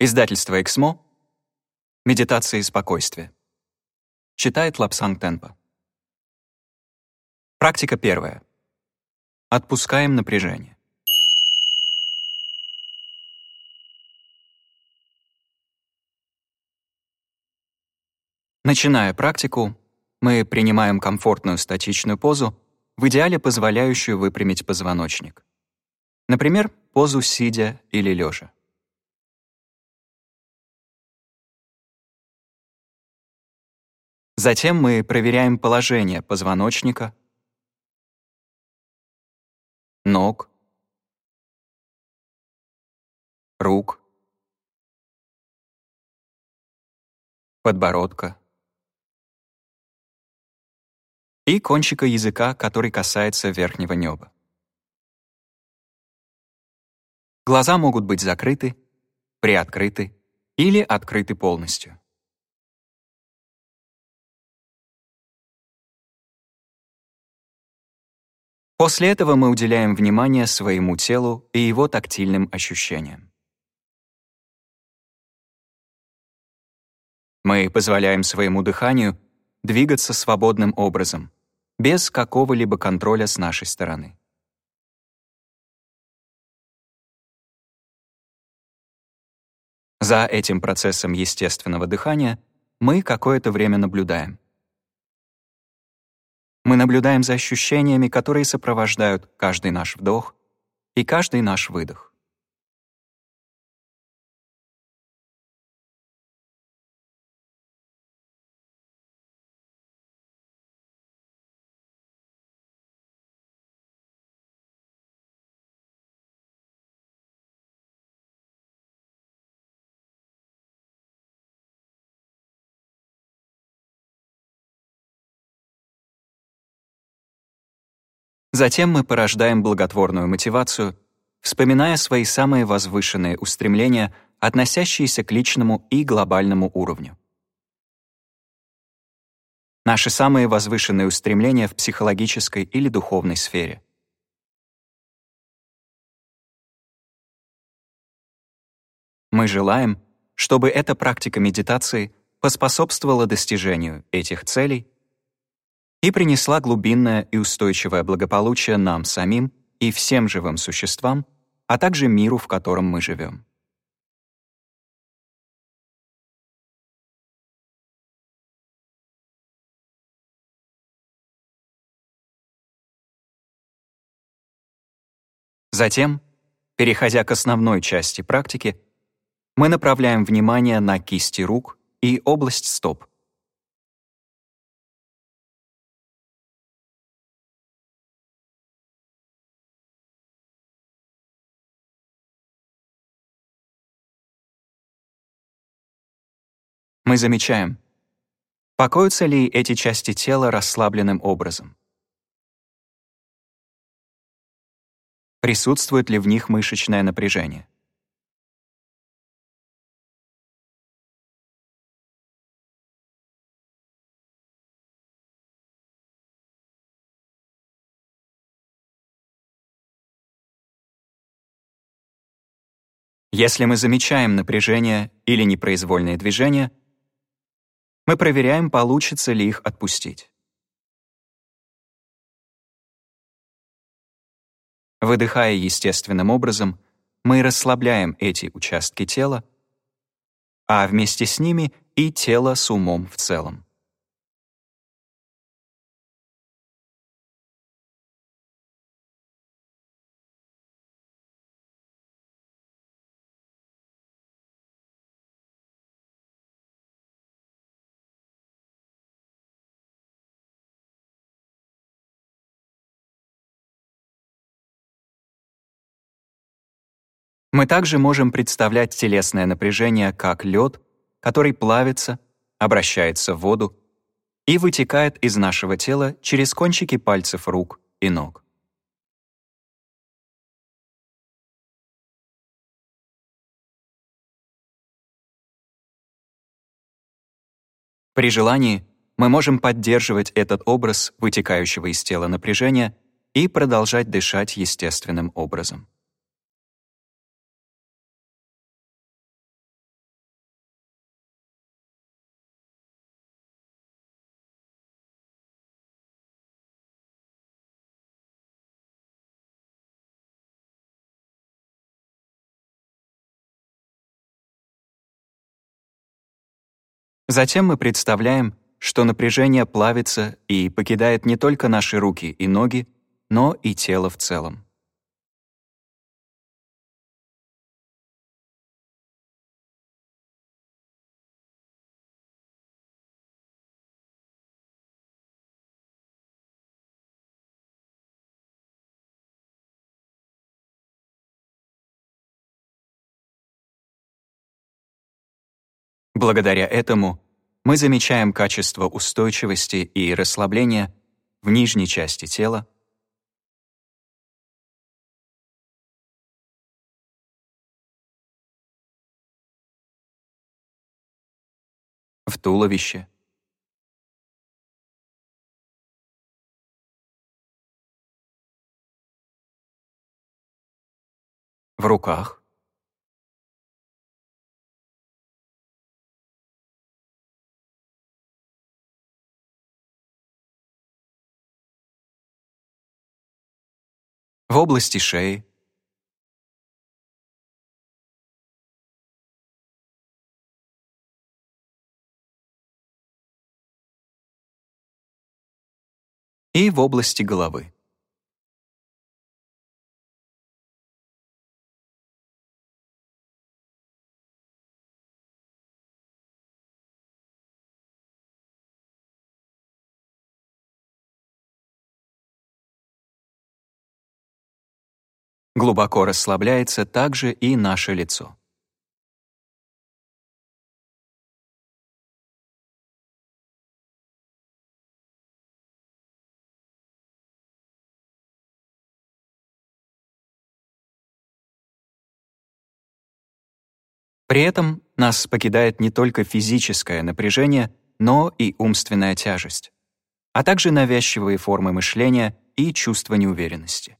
Издательство «Эксмо». Медитация и спокойствие. Читает Лапсанг Тенпа. Практика первая. Отпускаем напряжение. Начиная практику, мы принимаем комфортную статичную позу, в идеале позволяющую выпрямить позвоночник. Например, позу сидя или лежа. Затем мы проверяем положение позвоночника, ног, рук, подбородка и кончика языка, который касается верхнего неба. Глаза могут быть закрыты, приоткрыты или открыты полностью. После этого мы уделяем внимание своему телу и его тактильным ощущениям. Мы позволяем своему дыханию двигаться свободным образом, без какого-либо контроля с нашей стороны. За этим процессом естественного дыхания мы какое-то время наблюдаем. Мы наблюдаем за ощущениями, которые сопровождают каждый наш вдох и каждый наш выдох. Затем мы порождаем благотворную мотивацию, вспоминая свои самые возвышенные устремления, относящиеся к личному и глобальному уровню. Наши самые возвышенные устремления в психологической или духовной сфере. Мы желаем, чтобы эта практика медитации поспособствовала достижению этих целей и принесла глубинное и устойчивое благополучие нам самим и всем живым существам, а также миру, в котором мы живем. Затем, переходя к основной части практики, мы направляем внимание на кисти рук и область стоп. Мы замечаем, покоятся ли эти части тела расслабленным образом. Присутствует ли в них мышечное напряжение? Если мы замечаем напряжение или непроизвольные движения, мы проверяем, получится ли их отпустить. Выдыхая естественным образом, мы расслабляем эти участки тела, а вместе с ними и тело с умом в целом. Мы также можем представлять телесное напряжение как лед, который плавится, обращается в воду и вытекает из нашего тела через кончики пальцев рук и ног. При желании мы можем поддерживать этот образ вытекающего из тела напряжения и продолжать дышать естественным образом. Затем мы представляем, что напряжение плавится и покидает не только наши руки и ноги, но и тело в целом. Благодаря этому мы замечаем качество устойчивости и расслабления в нижней части тела, в туловище, в руках, в области шеи, и в области головы. Глубоко расслабляется также и наше лицо. При этом нас покидает не только физическое напряжение, но и умственная тяжесть, а также навязчивые формы мышления и чувство неуверенности.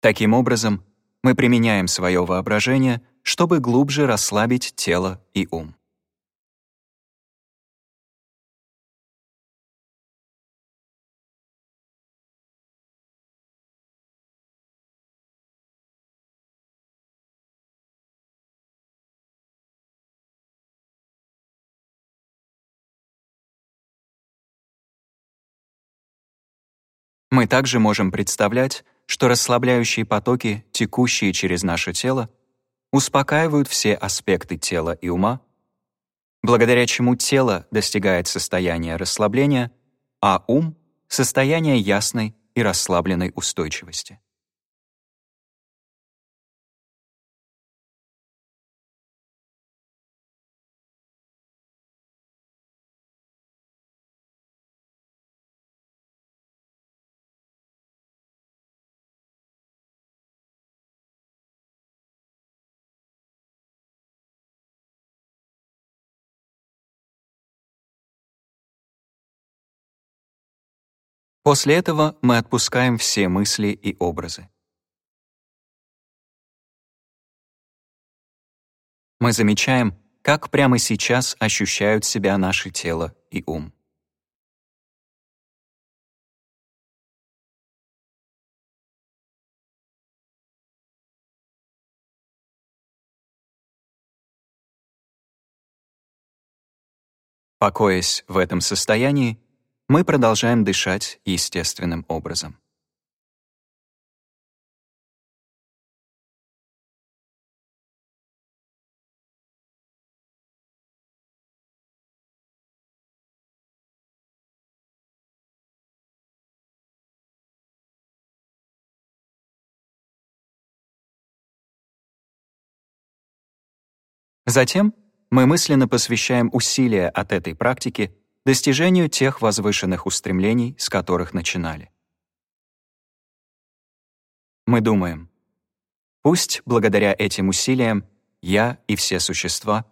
Таким образом, мы применяем свое воображение, чтобы глубже расслабить тело и ум. Мы также можем представлять, что расслабляющие потоки, текущие через наше тело, успокаивают все аспекты тела и ума, благодаря чему тело достигает состояния расслабления, а ум — состояния ясной и расслабленной устойчивости. После этого мы отпускаем все мысли и образы. Мы замечаем, как прямо сейчас ощущают себя наше тело и ум. Покоясь в этом состоянии, мы продолжаем дышать естественным образом. Затем мы мысленно посвящаем усилия от этой практики достижению тех возвышенных устремлений, с которых начинали. Мы думаем, пусть благодаря этим усилиям я и все существа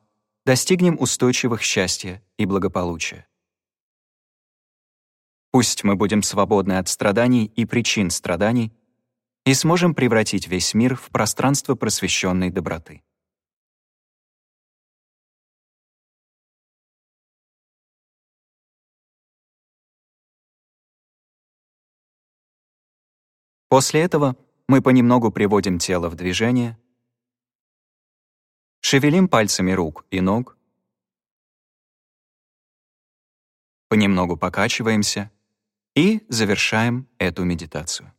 достигнем устойчивых счастья и благополучия. Пусть мы будем свободны от страданий и причин страданий и сможем превратить весь мир в пространство просвещенной доброты. После этого мы понемногу приводим тело в движение, шевелим пальцами рук и ног, понемногу покачиваемся и завершаем эту медитацию.